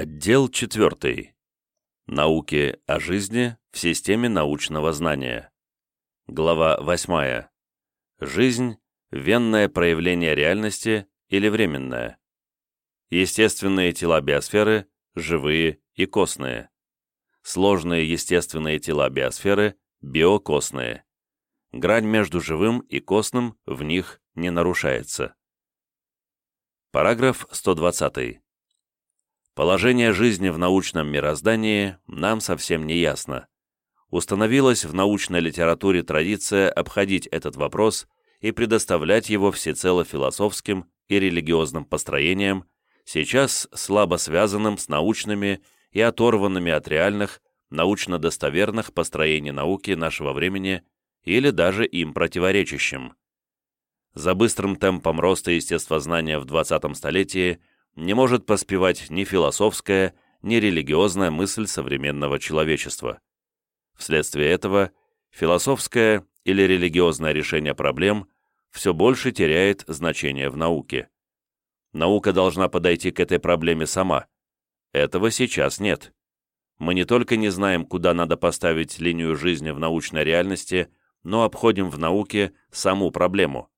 Отдел 4. Науки о жизни в системе научного знания. Глава 8. Жизнь – венное проявление реальности или временное. Естественные тела биосферы – живые и костные. Сложные естественные тела биосферы – биокостные. Грань между живым и костным в них не нарушается. Параграф 120. Положение жизни в научном мироздании нам совсем не ясно. Установилась в научной литературе традиция обходить этот вопрос и предоставлять его всецело философским и религиозным построениям, сейчас слабо связанным с научными и оторванными от реальных, научно-достоверных построений науки нашего времени или даже им противоречащим. За быстрым темпом роста естествознания в 20 столетии – не может поспевать ни философская, ни религиозная мысль современного человечества. Вследствие этого философское или религиозное решение проблем все больше теряет значение в науке. Наука должна подойти к этой проблеме сама. Этого сейчас нет. Мы не только не знаем, куда надо поставить линию жизни в научной реальности, но обходим в науке саму проблему.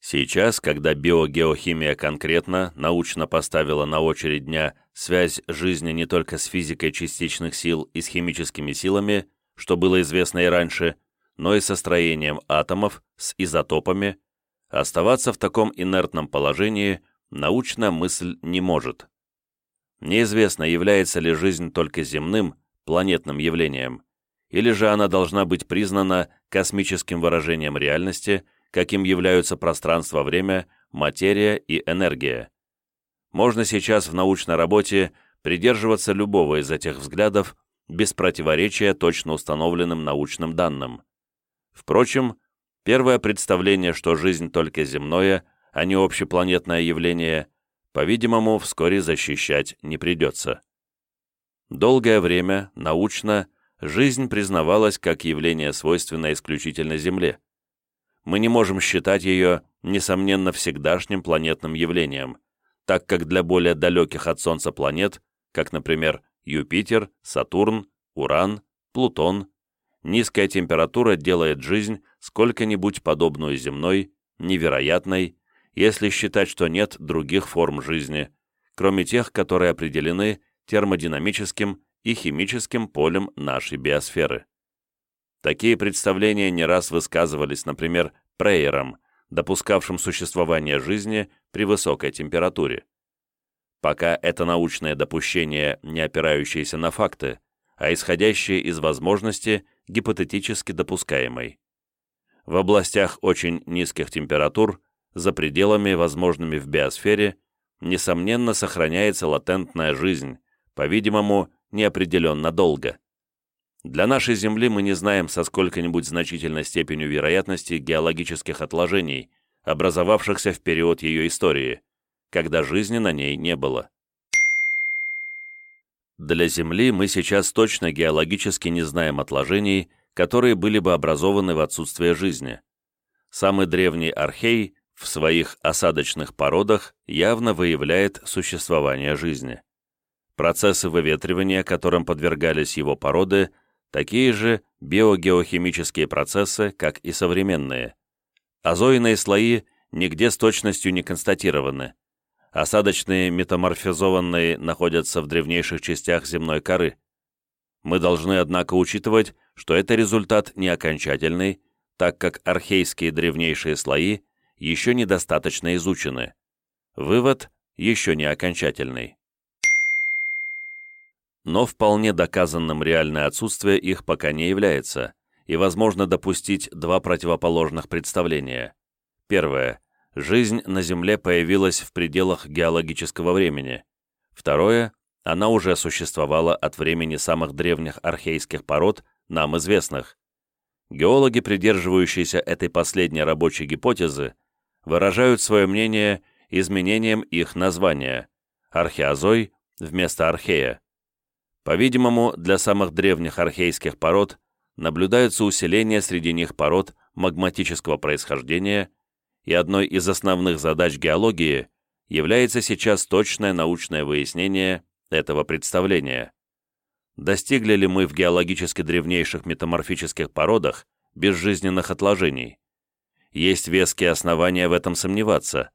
Сейчас, когда биогеохимия конкретно, научно поставила на очередь дня связь жизни не только с физикой частичных сил и с химическими силами, что было известно и раньше, но и со строением атомов, с изотопами, оставаться в таком инертном положении научная мысль не может. Неизвестно, является ли жизнь только земным, планетным явлением, или же она должна быть признана космическим выражением реальности – каким являются пространство-время, материя и энергия. Можно сейчас в научной работе придерживаться любого из этих взглядов без противоречия точно установленным научным данным. Впрочем, первое представление, что жизнь только земное, а не общепланетное явление, по-видимому, вскоре защищать не придется. Долгое время, научно, жизнь признавалась как явление, свойственное исключительно Земле мы не можем считать ее, несомненно, всегдашним планетным явлением, так как для более далеких от Солнца планет, как, например, Юпитер, Сатурн, Уран, Плутон, низкая температура делает жизнь сколько-нибудь подобную земной, невероятной, если считать, что нет других форм жизни, кроме тех, которые определены термодинамическим и химическим полем нашей биосферы. Такие представления не раз высказывались, например, Прейером, допускавшим существование жизни при высокой температуре. Пока это научное допущение, не опирающееся на факты, а исходящее из возможности, гипотетически допускаемой. В областях очень низких температур, за пределами, возможными в биосфере, несомненно сохраняется латентная жизнь, по-видимому, неопределенно долго. Для нашей Земли мы не знаем со сколько-нибудь значительной степенью вероятности геологических отложений, образовавшихся в период ее истории, когда жизни на ней не было. Для Земли мы сейчас точно геологически не знаем отложений, которые были бы образованы в отсутствие жизни. Самый древний архей в своих осадочных породах явно выявляет существование жизни. Процессы выветривания, которым подвергались его породы, такие же биогеохимические процессы, как и современные. Озойные слои нигде с точностью не констатированы. Осадочные метаморфизованные находятся в древнейших частях земной коры. Мы должны, однако, учитывать, что это результат не окончательный, так как архейские древнейшие слои еще недостаточно изучены. Вывод еще не окончательный но вполне доказанным реальное отсутствие их пока не является, и возможно допустить два противоположных представления. Первое. Жизнь на Земле появилась в пределах геологического времени. Второе. Она уже существовала от времени самых древних архейских пород, нам известных. Геологи, придерживающиеся этой последней рабочей гипотезы, выражают свое мнение изменением их названия – археозой вместо архея. По-видимому, для самых древних архейских пород наблюдается усиление среди них пород магматического происхождения, и одной из основных задач геологии является сейчас точное научное выяснение этого представления. Достигли ли мы в геологически древнейших метаморфических породах безжизненных отложений? Есть веские основания в этом сомневаться,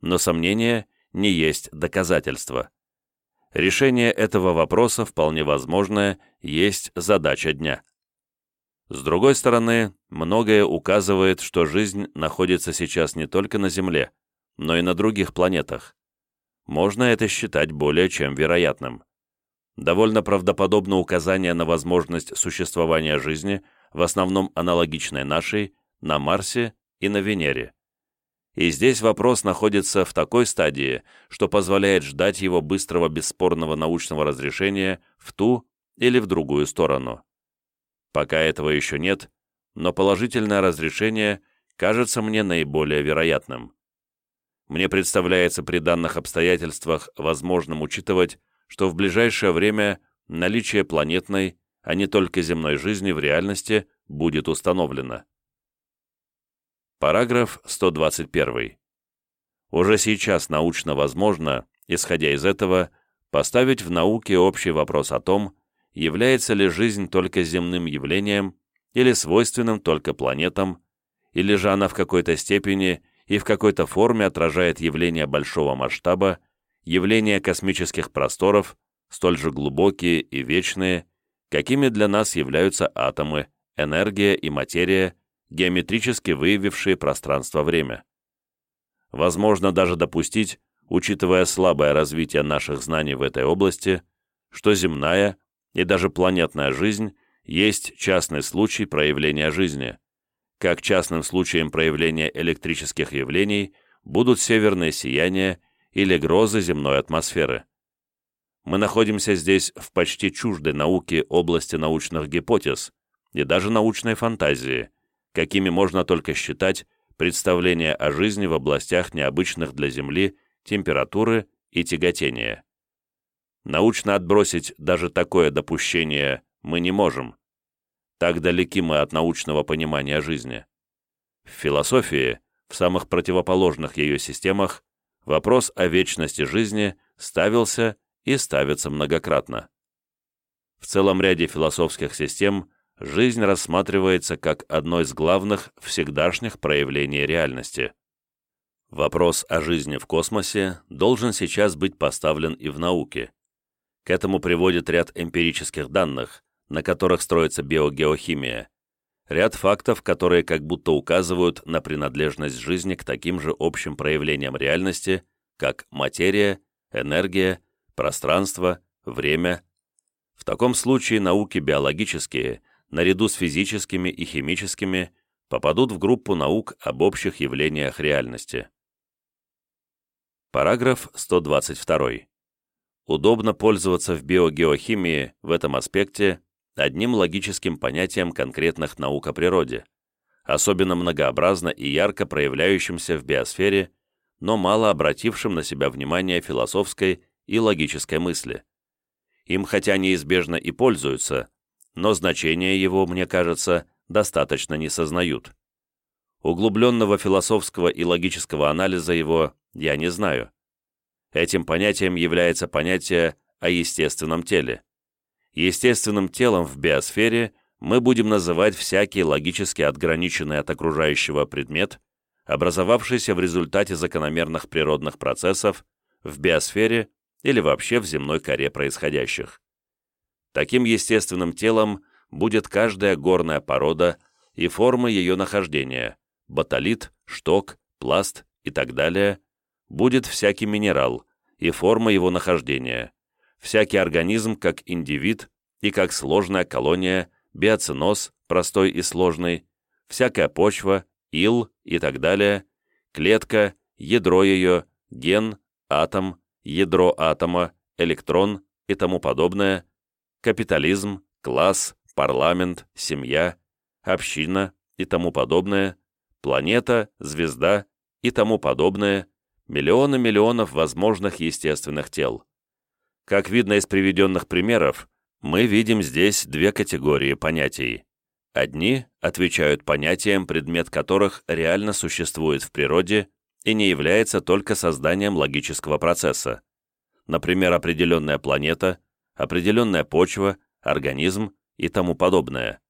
но сомнение не есть доказательство. Решение этого вопроса вполне возможное есть задача дня. С другой стороны, многое указывает, что жизнь находится сейчас не только на Земле, но и на других планетах. Можно это считать более чем вероятным. Довольно правдоподобно указание на возможность существования жизни, в основном аналогичной нашей, на Марсе и на Венере. И здесь вопрос находится в такой стадии, что позволяет ждать его быстрого бесспорного научного разрешения в ту или в другую сторону. Пока этого еще нет, но положительное разрешение кажется мне наиболее вероятным. Мне представляется при данных обстоятельствах возможным учитывать, что в ближайшее время наличие планетной, а не только земной жизни в реальности будет установлено. Параграф 121. Уже сейчас научно возможно, исходя из этого, поставить в науке общий вопрос о том, является ли жизнь только земным явлением или свойственным только планетам, или же она в какой-то степени и в какой-то форме отражает явления большого масштаба, явления космических просторов, столь же глубокие и вечные, какими для нас являются атомы, энергия и материя, геометрически выявившие пространство-время. Возможно даже допустить, учитывая слабое развитие наших знаний в этой области, что земная и даже планетная жизнь есть частный случай проявления жизни, как частным случаем проявления электрических явлений будут северные сияния или грозы земной атмосферы. Мы находимся здесь в почти чуждой науке области научных гипотез и даже научной фантазии – какими можно только считать представления о жизни в областях необычных для Земли температуры и тяготения. Научно отбросить даже такое допущение мы не можем. Так далеки мы от научного понимания жизни. В философии, в самых противоположных ее системах, вопрос о вечности жизни ставился и ставится многократно. В целом ряде философских систем жизнь рассматривается как одно из главных всегдашних проявлений реальности. Вопрос о жизни в космосе должен сейчас быть поставлен и в науке. К этому приводит ряд эмпирических данных, на которых строится биогеохимия, ряд фактов, которые как будто указывают на принадлежность жизни к таким же общим проявлениям реальности, как материя, энергия, пространство, время. В таком случае науки биологические наряду с физическими и химическими, попадут в группу наук об общих явлениях реальности. Параграф 122. Удобно пользоваться в биогеохимии в этом аспекте одним логическим понятием конкретных наук о природе, особенно многообразно и ярко проявляющимся в биосфере, но мало обратившим на себя внимание философской и логической мысли. Им хотя неизбежно и пользуются, но значение его, мне кажется, достаточно не сознают. Углубленного философского и логического анализа его я не знаю. Этим понятием является понятие о естественном теле. Естественным телом в биосфере мы будем называть всякий логически отграниченный от окружающего предмет, образовавшийся в результате закономерных природных процессов в биосфере или вообще в земной коре происходящих. Таким естественным телом будет каждая горная порода и форма ее нахождения – батолит, шток, пласт и так далее, будет всякий минерал и форма его нахождения, всякий организм как индивид и как сложная колония, биоценоз, простой и сложный, всякая почва, ил и так далее, клетка, ядро ее, ген, атом, ядро атома, электрон и тому подобное – капитализм, класс, парламент, семья, община и тому подобное, планета, звезда и тому подобное, миллионы миллионов возможных естественных тел. Как видно из приведенных примеров, мы видим здесь две категории понятий. Одни отвечают понятиям, предмет которых реально существует в природе и не является только созданием логического процесса. например, определенная планета, определенная почва, организм и тому подобное.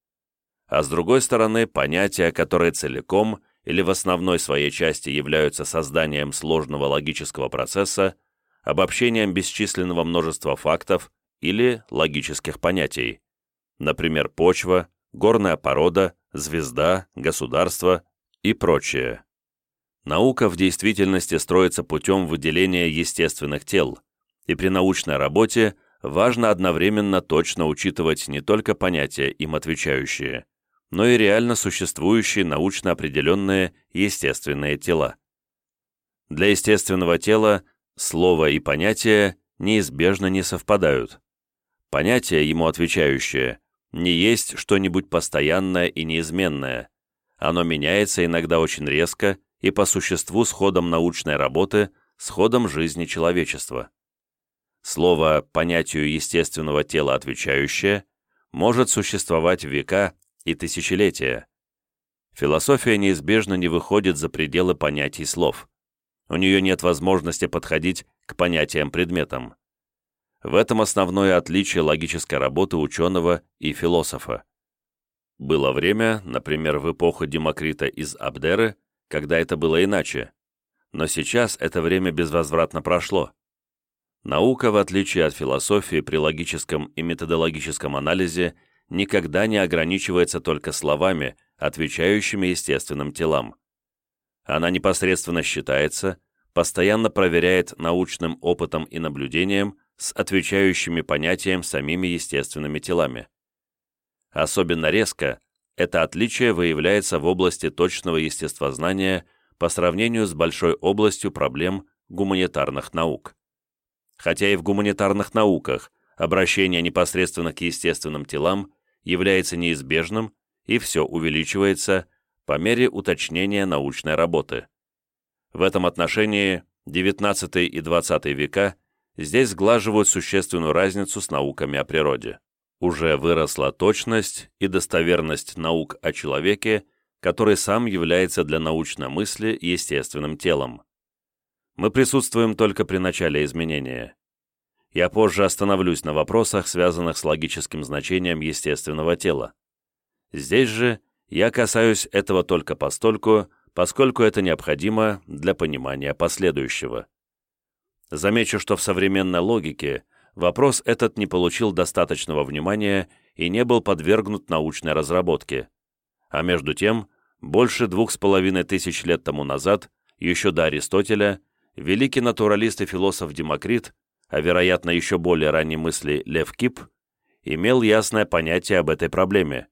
А с другой стороны, понятия, которые целиком или в основной своей части являются созданием сложного логического процесса, обобщением бесчисленного множества фактов или логических понятий, например, почва, горная порода, звезда, государство и прочее. Наука в действительности строится путем выделения естественных тел, и при научной работе важно одновременно точно учитывать не только понятия, им отвечающие, но и реально существующие научно определенные естественные тела. Для естественного тела слово и понятие неизбежно не совпадают. Понятие, ему отвечающее, не есть что-нибудь постоянное и неизменное. Оно меняется иногда очень резко и по существу с ходом научной работы, с ходом жизни человечества. Слово понятию естественного тела отвечающее может существовать века и тысячелетия. Философия неизбежно не выходит за пределы понятий слов. У нее нет возможности подходить к понятиям-предметам. В этом основное отличие логической работы ученого и философа. Было время, например, в эпоху Демокрита из Абдеры, когда это было иначе, но сейчас это время безвозвратно прошло. Наука, в отличие от философии при логическом и методологическом анализе, никогда не ограничивается только словами, отвечающими естественным телам. Она непосредственно считается, постоянно проверяет научным опытом и наблюдением с отвечающими понятием самими естественными телами. Особенно резко это отличие выявляется в области точного естествознания по сравнению с большой областью проблем гуманитарных наук. Хотя и в гуманитарных науках обращение непосредственно к естественным телам является неизбежным и все увеличивается по мере уточнения научной работы. В этом отношении XIX и XX века здесь сглаживают существенную разницу с науками о природе. Уже выросла точность и достоверность наук о человеке, который сам является для научной мысли естественным телом. Мы присутствуем только при начале изменения. Я позже остановлюсь на вопросах, связанных с логическим значением естественного тела. Здесь же я касаюсь этого только постольку, поскольку это необходимо для понимания последующего. Замечу, что в современной логике вопрос этот не получил достаточного внимания и не был подвергнут научной разработке. А между тем, больше двух с половиной тысяч лет тому назад, еще до Аристотеля, великий натуралист и философ Демокрит, а вероятно еще более ранней мысли Лев Кип, имел ясное понятие об этой проблеме.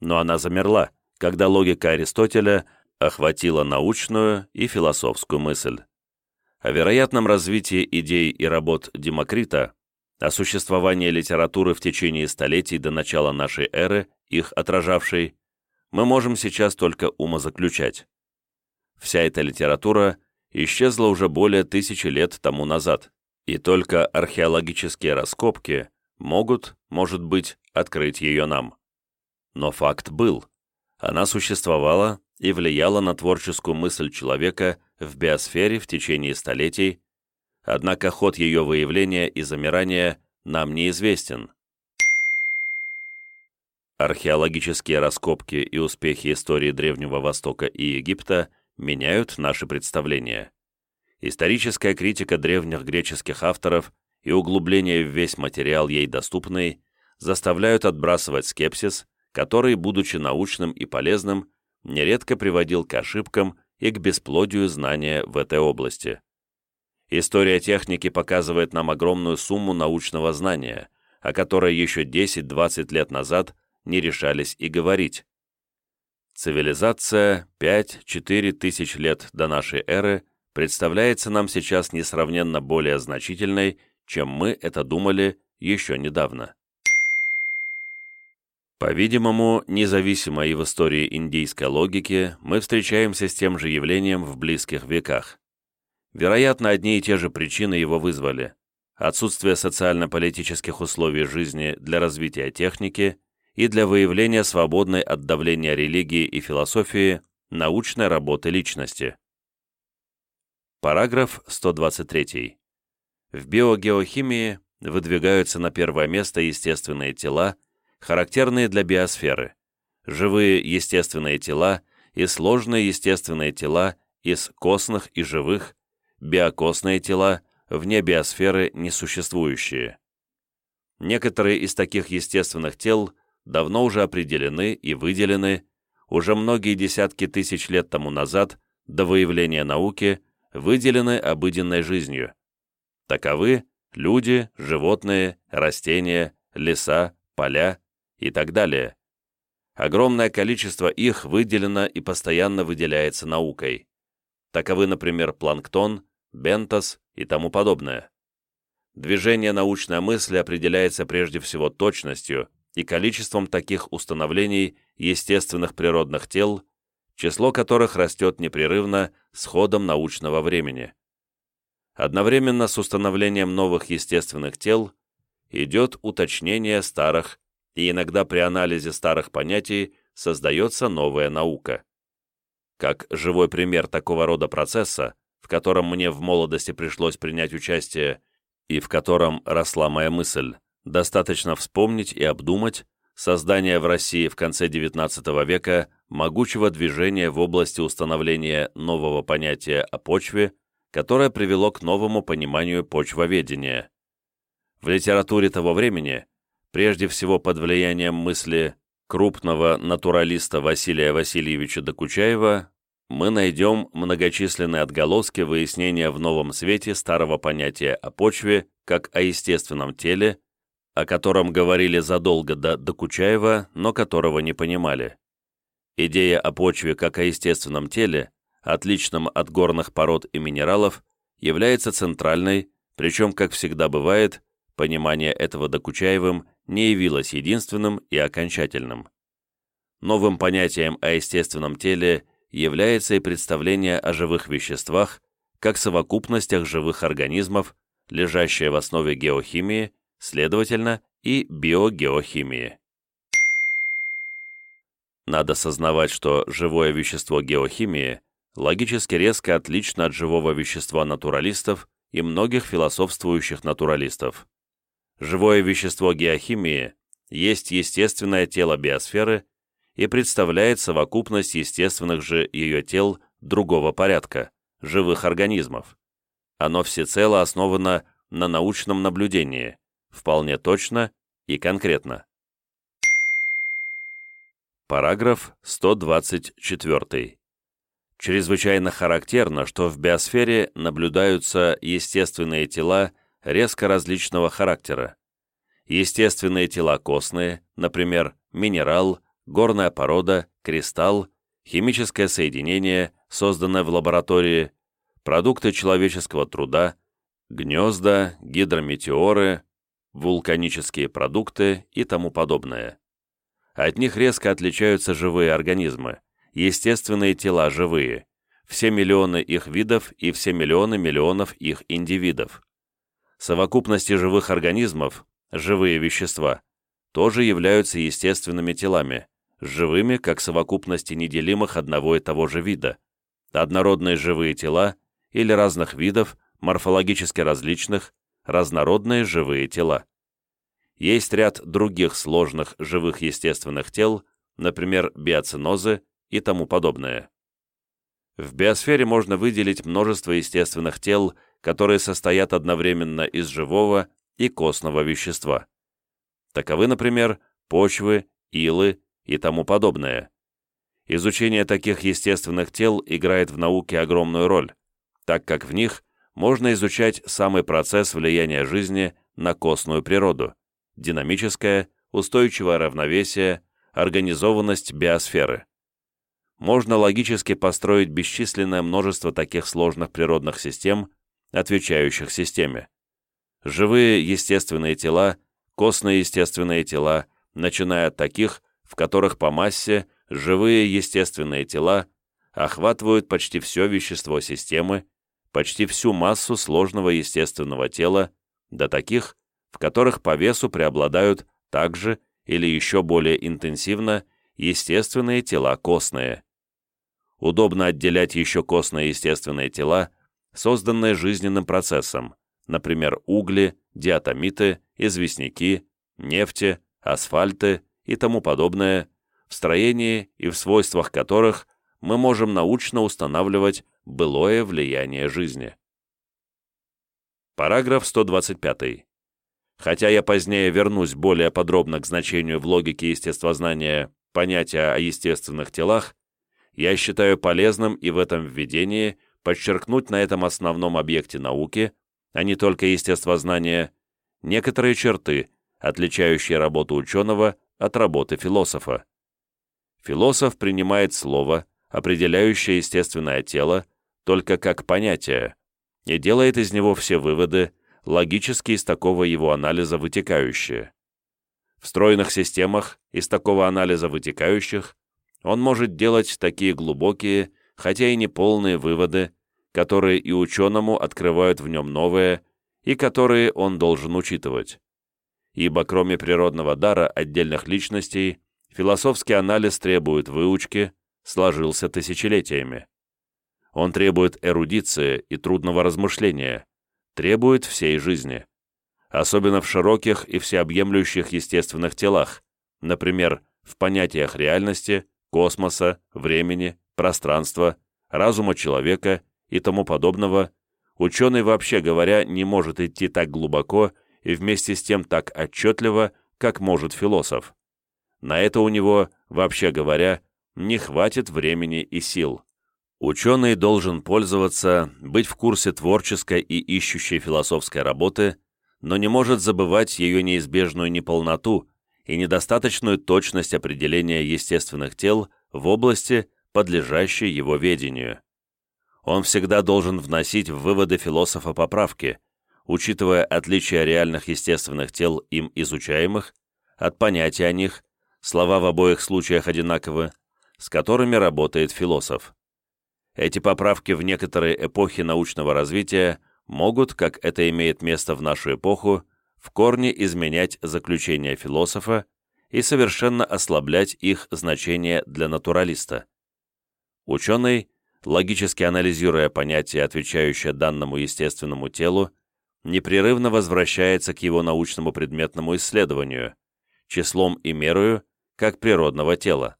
Но она замерла, когда логика Аристотеля охватила научную и философскую мысль о вероятном развитии идей и работ Демокрита, о существовании литературы в течение столетий до начала нашей эры, их отражавшей, мы можем сейчас только умозаключать. Вся эта литература исчезла уже более тысячи лет тому назад, и только археологические раскопки могут, может быть, открыть ее нам. Но факт был. Она существовала и влияла на творческую мысль человека в биосфере в течение столетий, однако ход ее выявления и замирания нам неизвестен. Археологические раскопки и успехи истории Древнего Востока и Египта меняют наши представления. Историческая критика древних греческих авторов и углубление в весь материал ей доступный заставляют отбрасывать скепсис, который, будучи научным и полезным, нередко приводил к ошибкам и к бесплодию знания в этой области. История техники показывает нам огромную сумму научного знания, о которой еще 10-20 лет назад не решались и говорить. Цивилизация 5-4 тысяч лет до нашей эры представляется нам сейчас несравненно более значительной, чем мы это думали еще недавно. По-видимому, независимо и в истории индийской логики, мы встречаемся с тем же явлением в близких веках. Вероятно, одни и те же причины его вызвали. Отсутствие социально-политических условий жизни для развития техники и для выявления свободной от давления религии и философии научной работы личности. Параграф 123. В биогеохимии выдвигаются на первое место естественные тела, характерные для биосферы, живые естественные тела и сложные естественные тела из костных и живых, биокосные тела, вне биосферы несуществующие. Некоторые из таких естественных тел давно уже определены и выделены, уже многие десятки тысяч лет тому назад, до выявления науки, выделены обыденной жизнью. Таковы люди, животные, растения, леса, поля и так далее. Огромное количество их выделено и постоянно выделяется наукой. Таковы, например, планктон, бентос и тому подобное. Движение научной мысли определяется прежде всего точностью и количеством таких установлений естественных природных тел, число которых растет непрерывно с ходом научного времени. Одновременно с установлением новых естественных тел идет уточнение старых, и иногда при анализе старых понятий создается новая наука. Как живой пример такого рода процесса, в котором мне в молодости пришлось принять участие и в котором росла моя мысль, достаточно вспомнить и обдумать создание в России в конце XIX века могучего движения в области установления нового понятия о почве, которое привело к новому пониманию почвоведения. В литературе того времени, прежде всего под влиянием мысли крупного натуралиста Василия Васильевича Докучаева, мы найдем многочисленные отголоски выяснения в новом свете старого понятия о почве как о естественном теле, о котором говорили задолго до Докучаева, но которого не понимали. Идея о почве как о естественном теле, отличном от горных пород и минералов, является центральной, причем, как всегда бывает, понимание этого Докучаевым не явилось единственным и окончательным. Новым понятием о естественном теле является и представление о живых веществах как совокупностях живых организмов, лежащее в основе геохимии, следовательно, и биогеохимии. Надо сознавать, что живое вещество геохимии логически резко отлично от живого вещества натуралистов и многих философствующих натуралистов. Живое вещество геохимии есть естественное тело биосферы и представляет совокупность естественных же ее тел другого порядка, живых организмов. Оно всецело основано на научном наблюдении, вполне точно и конкретно. Параграф 124. Чрезвычайно характерно, что в биосфере наблюдаются естественные тела резко различного характера. Естественные тела костные, например, минерал, горная порода, кристалл, химическое соединение, созданное в лаборатории, продукты человеческого труда, гнезда, гидрометеоры, вулканические продукты и тому подобное. От них резко отличаются живые организмы, естественные тела живые, все миллионы их видов и все миллионы миллионов их индивидов. Совокупности живых организмов, живые вещества, тоже являются естественными телами, живыми как совокупности неделимых одного и того же вида, однородные живые тела или разных видов, морфологически различных, разнородные живые тела. Есть ряд других сложных живых естественных тел, например, биоценозы и тому подобное. В биосфере можно выделить множество естественных тел, которые состоят одновременно из живого и костного вещества. Таковы, например, почвы, илы и тому подобное. Изучение таких естественных тел играет в науке огромную роль, так как в них можно изучать самый процесс влияния жизни на костную природу, динамическое, устойчивое равновесие, организованность биосферы. Можно логически построить бесчисленное множество таких сложных природных систем, отвечающих системе. Живые естественные тела, костные естественные тела, начиная от таких, в которых по массе живые естественные тела охватывают почти все вещество системы, почти всю массу сложного естественного тела, до таких, в которых по весу преобладают также или еще более интенсивно естественные тела костные. Удобно отделять еще костные естественные тела, созданные жизненным процессом, например, угли, диатомиты, известняки, нефти, асфальты и тому подобное, в строении и в свойствах которых мы можем научно устанавливать былое влияние жизни. Параграф 125. Хотя я позднее вернусь более подробно к значению в логике естествознания понятия о естественных телах, я считаю полезным и в этом введении подчеркнуть на этом основном объекте науки, а не только естествознания, некоторые черты, отличающие работу ученого от работы философа. Философ принимает слово, определяющее естественное тело, только как понятие, и делает из него все выводы, логически из такого его анализа вытекающие. В стройных системах из такого анализа вытекающих он может делать такие глубокие, хотя и неполные выводы, которые и ученому открывают в нем новое, и которые он должен учитывать. Ибо кроме природного дара отдельных личностей, философский анализ требует выучки, сложился тысячелетиями. Он требует эрудиции и трудного размышления, требует всей жизни, особенно в широких и всеобъемлющих естественных телах, например, в понятиях реальности, космоса, времени, пространства, разума человека и тому подобного, ученый, вообще говоря, не может идти так глубоко и вместе с тем так отчетливо, как может философ. На это у него, вообще говоря, не хватит времени и сил. Ученый должен пользоваться, быть в курсе творческой и ищущей философской работы, но не может забывать ее неизбежную неполноту и недостаточную точность определения естественных тел в области, подлежащей его ведению. Он всегда должен вносить в выводы философа поправки, учитывая отличия реальных естественных тел им изучаемых от понятия о них, слова в обоих случаях одинаковы, с которыми работает философ. Эти поправки в некоторые эпохи научного развития могут, как это имеет место в нашу эпоху, в корне изменять заключения философа и совершенно ослаблять их значение для натуралиста. Ученый, логически анализируя понятие, отвечающее данному естественному телу, непрерывно возвращается к его научному предметному исследованию, числом и мерою, как природного тела.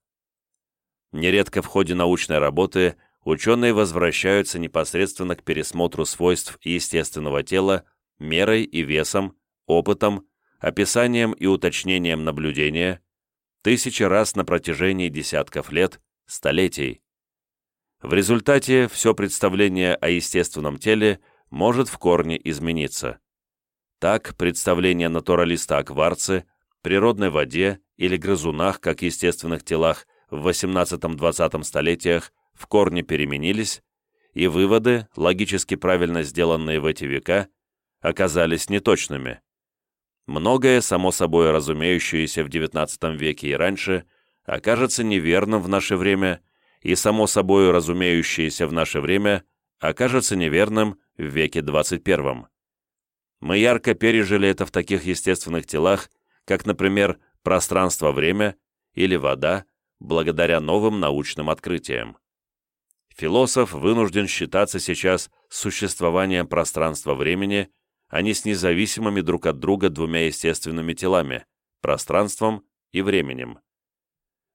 Нередко в ходе научной работы ученые возвращаются непосредственно к пересмотру свойств естественного тела мерой и весом, опытом, описанием и уточнением наблюдения, тысячи раз на протяжении десятков лет, столетий. В результате все представление о естественном теле может в корне измениться. Так, представление натуралиста о кварце, природной воде или грызунах как естественных телах в XVIII-XX столетиях в корне переменились, и выводы, логически правильно сделанные в эти века, оказались неточными. Многое, само собой разумеющееся в XIX веке и раньше, окажется неверным в наше время, и само собой разумеющееся в наше время окажется неверным в веке XXI. Мы ярко пережили это в таких естественных телах, как, например, пространство-время или вода, благодаря новым научным открытиям философ вынужден считаться сейчас существованием пространства-времени, а не с независимыми друг от друга двумя естественными телами – пространством и временем.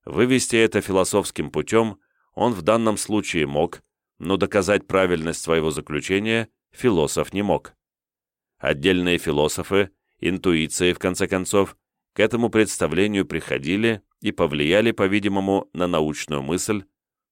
Вывести это философским путем он в данном случае мог, но доказать правильность своего заключения философ не мог. Отдельные философы, интуиции, в конце концов, к этому представлению приходили и повлияли, по-видимому, на научную мысль,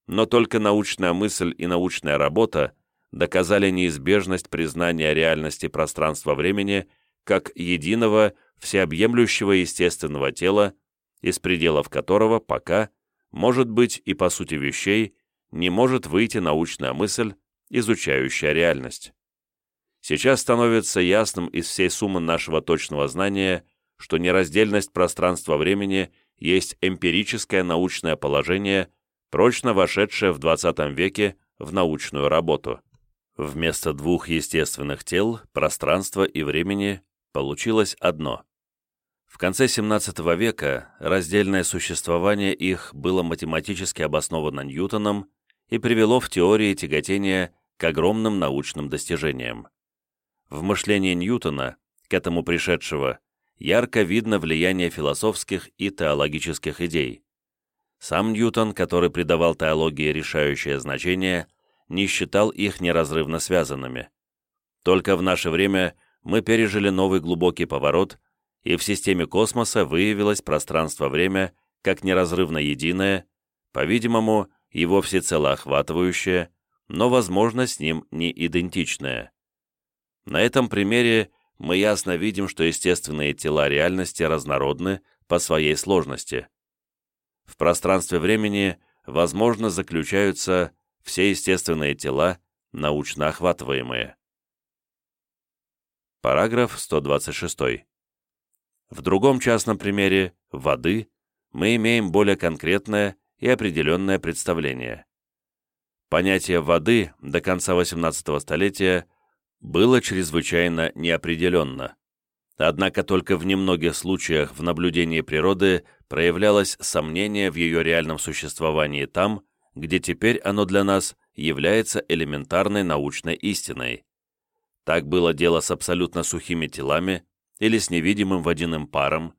но только научная мысль и научная работа доказали неизбежность признания реальности пространства-времени как единого, всеобъемлющего естественного тела, из пределов которого пока, может быть и по сути вещей, не может выйти научная мысль, изучающая реальность. Сейчас становится ясным из всей суммы нашего точного знания, что нераздельность пространства-времени есть эмпирическое научное положение – прочно вошедшая в XX веке в научную работу. Вместо двух естественных тел, пространства и времени, получилось одно. В конце XVII века раздельное существование их было математически обосновано Ньютоном и привело в теории тяготения к огромным научным достижениям. в мышлении Ньютона, к этому пришедшего, ярко видно влияние философских и теологических идей. Сам Ньютон, который придавал теологии решающее значение, не считал их неразрывно связанными. Только в наше время мы пережили новый глубокий поворот, и в системе космоса выявилось пространство-время как неразрывно единое, по-видимому, его всецело охватывающее, но, возможно, с ним не идентичное. На этом примере мы ясно видим, что естественные тела реальности разнородны по своей сложности. В пространстве времени, возможно, заключаются все естественные тела, научно охватываемые. Параграф 126. В другом частном примере воды мы имеем более конкретное и определенное представление. Понятие воды до конца XVIII столетия было чрезвычайно неопределенно. Однако только в немногих случаях в наблюдении природы проявлялось сомнение в ее реальном существовании там, где теперь оно для нас является элементарной научной истиной. Так было дело с абсолютно сухими телами или с невидимым водяным паром.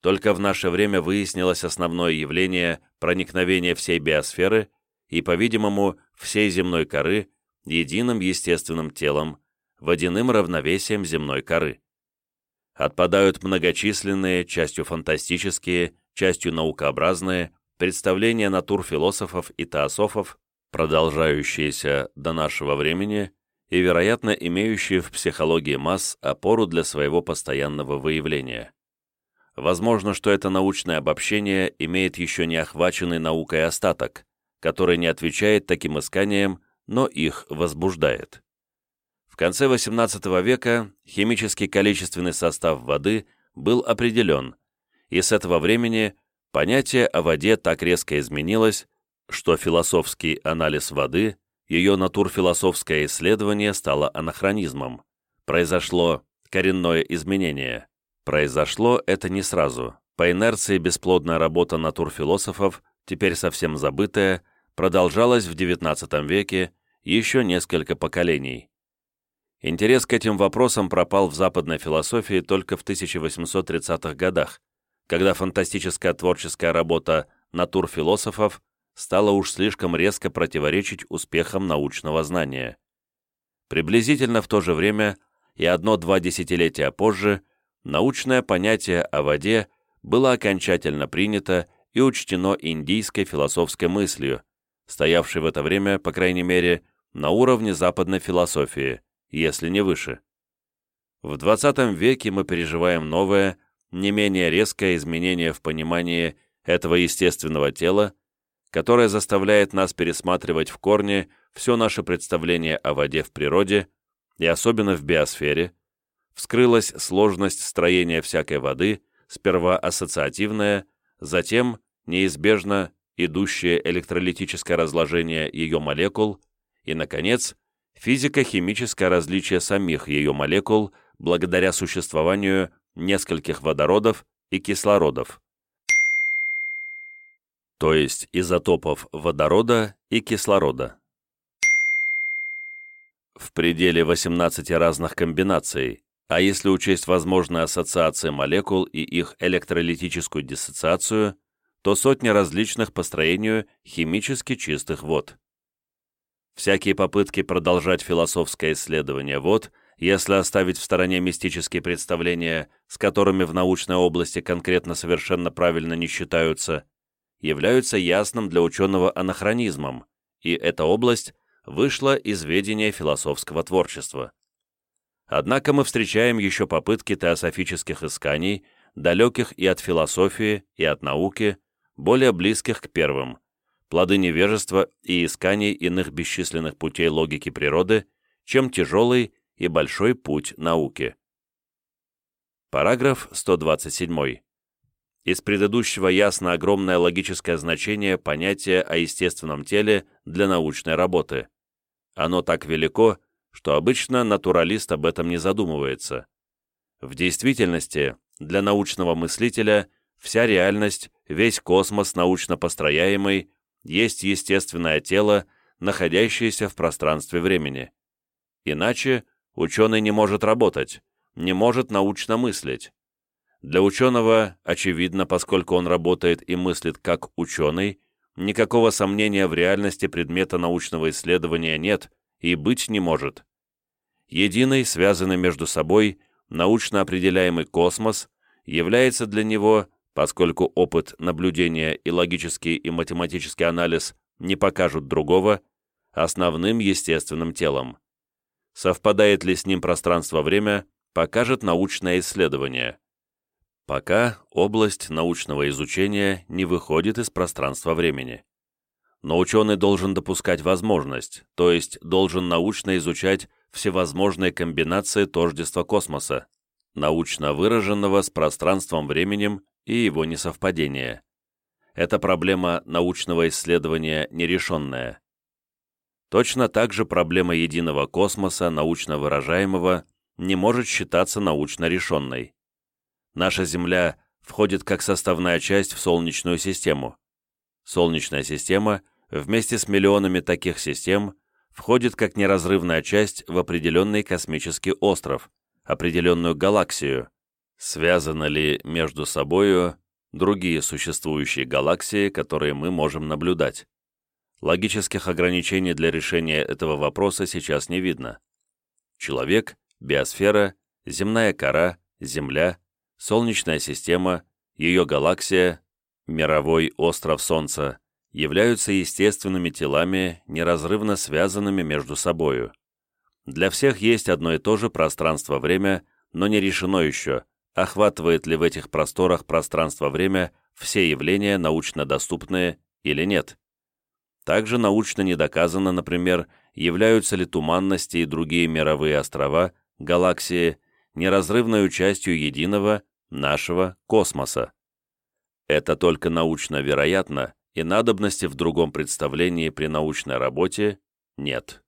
Только в наше время выяснилось основное явление проникновения всей биосферы и, по-видимому, всей земной коры единым естественным телом, водяным равновесием земной коры. Отпадают многочисленные, частью фантастические, частью наукообразные, представления натурфилософов и теософов, продолжающиеся до нашего времени и, вероятно, имеющие в психологии масс опору для своего постоянного выявления. Возможно, что это научное обобщение имеет еще не охваченный наукой остаток, который не отвечает таким исканиям, но их возбуждает. Конце XVIII века химический количественный состав воды был определен, и с этого времени понятие о воде так резко изменилось, что философский анализ воды, ее натурфилософское исследование стало анахронизмом. Произошло коренное изменение. Произошло это не сразу. По инерции бесплодная работа натурфилософов, теперь совсем забытая, продолжалась в XIX веке еще несколько поколений. Интерес к этим вопросам пропал в западной философии только в 1830-х годах, когда фантастическая творческая работа натурфилософов стала уж слишком резко противоречить успехам научного знания. Приблизительно в то же время и одно-два десятилетия позже научное понятие о воде было окончательно принято и учтено индийской философской мыслью, стоявшей в это время, по крайней мере, на уровне западной философии, если не выше. В XX веке мы переживаем новое, не менее резкое изменение в понимании этого естественного тела, которое заставляет нас пересматривать в корне все наше представление о воде в природе и особенно в биосфере, вскрылась сложность строения всякой воды, сперва ассоциативная, затем неизбежно идущее электролитическое разложение ее молекул и, наконец, физико-химическое различие самих ее молекул благодаря существованию нескольких водородов и кислородов, то есть изотопов водорода и кислорода. В пределе 18 разных комбинаций, а если учесть возможные ассоциации молекул и их электролитическую диссоциацию, то сотни различных по строению химически чистых вод. Всякие попытки продолжать философское исследование вод – если оставить в стороне мистические представления, с которыми в научной области конкретно совершенно правильно не считаются, являются ясным для ученого анахронизмом, и эта область вышла из ведения философского творчества. Однако мы встречаем еще попытки теософических исканий, далеких и от философии, и от науки, более близких к первым, плоды невежества и исканий иных бесчисленных путей логики природы, чем тяжелый и большой путь науки. Параграф 127. Из предыдущего ясно огромное логическое значение понятия о естественном теле для научной работы. Оно так велико, что обычно натуралист об этом не задумывается. В действительности, для научного мыслителя вся реальность, весь космос научно построяемый, есть естественное тело, находящееся в пространстве времени. Иначе ученый не может работать, не может научно мыслить. Для ученого, очевидно, поскольку он работает и мыслит как ученый, никакого сомнения в реальности предмета научного исследования нет и быть не может. Единый, связанный между собой, научно определяемый космос является для него, поскольку опыт наблюдения и логический и математический анализ не покажут другого, основным естественным телом. Совпадает ли с ним пространство-время, покажет научное исследование. Пока область научного изучения не выходит из пространства-времени. Но ученый должен допускать возможность, то есть должен научно изучать всевозможные комбинации тождества космоса, научно выраженного с пространством-временем и его несовпадения. Это проблема научного исследования нерешенная. Точно так же проблема единого космоса, научно выражаемого, не может считаться научно решенной. Наша Земля входит как составная часть в Солнечную систему. Солнечная система вместе с миллионами таких систем входит как неразрывная часть в определенный космический остров, определенную галаксию. Связаны ли между собою другие существующие галаксии, которые мы можем наблюдать? Логических ограничений для решения этого вопроса сейчас не видно. Человек, биосфера, земная кора, Земля, Солнечная система, ее галаксия, мировой остров Солнца являются естественными телами, неразрывно связанными между собою. Для всех есть одно и то же пространство-время, но не решено еще, охватывает ли в этих просторах пространство-время все явления научно доступные или нет. Также научно не доказано, например, являются ли туманности и другие мировые острова, галаксии, неразрывной частью единого, нашего космоса. Это только научно вероятно, и надобности в другом представлении при научной работе нет.